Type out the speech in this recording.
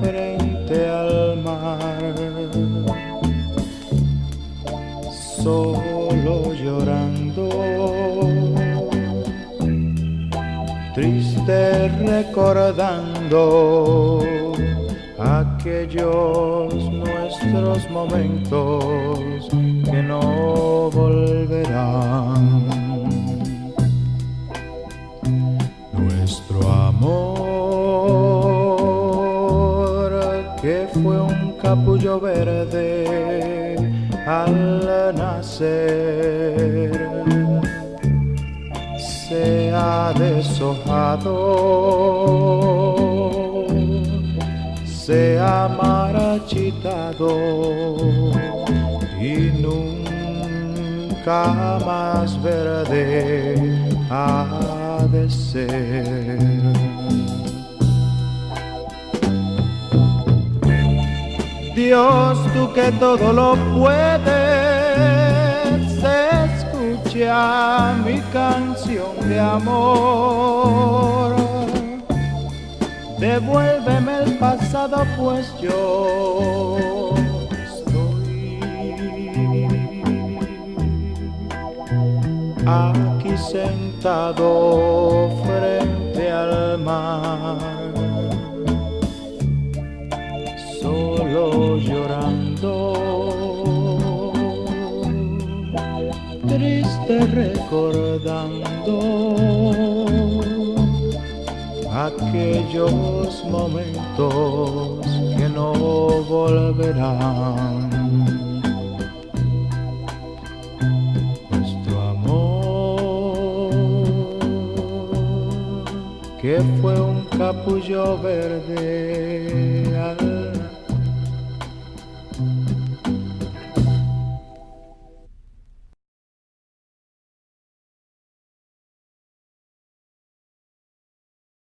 frente al mar, solo llorando, triste recordando aquellos nuestros momentos que no volverán. Que fue un capullo verde al nacer se ha deshojado, se ha marchitado y nunca más verde ha de ser. Dios, tú que todo lo puedes, escucha mi canción de amor. Devuélveme el pasado, pues yo estoy aquí sentado frente al mar. Llorando, triste recordando aquellos momentos que no volverán. Nuestro amor, que fue un capullo verde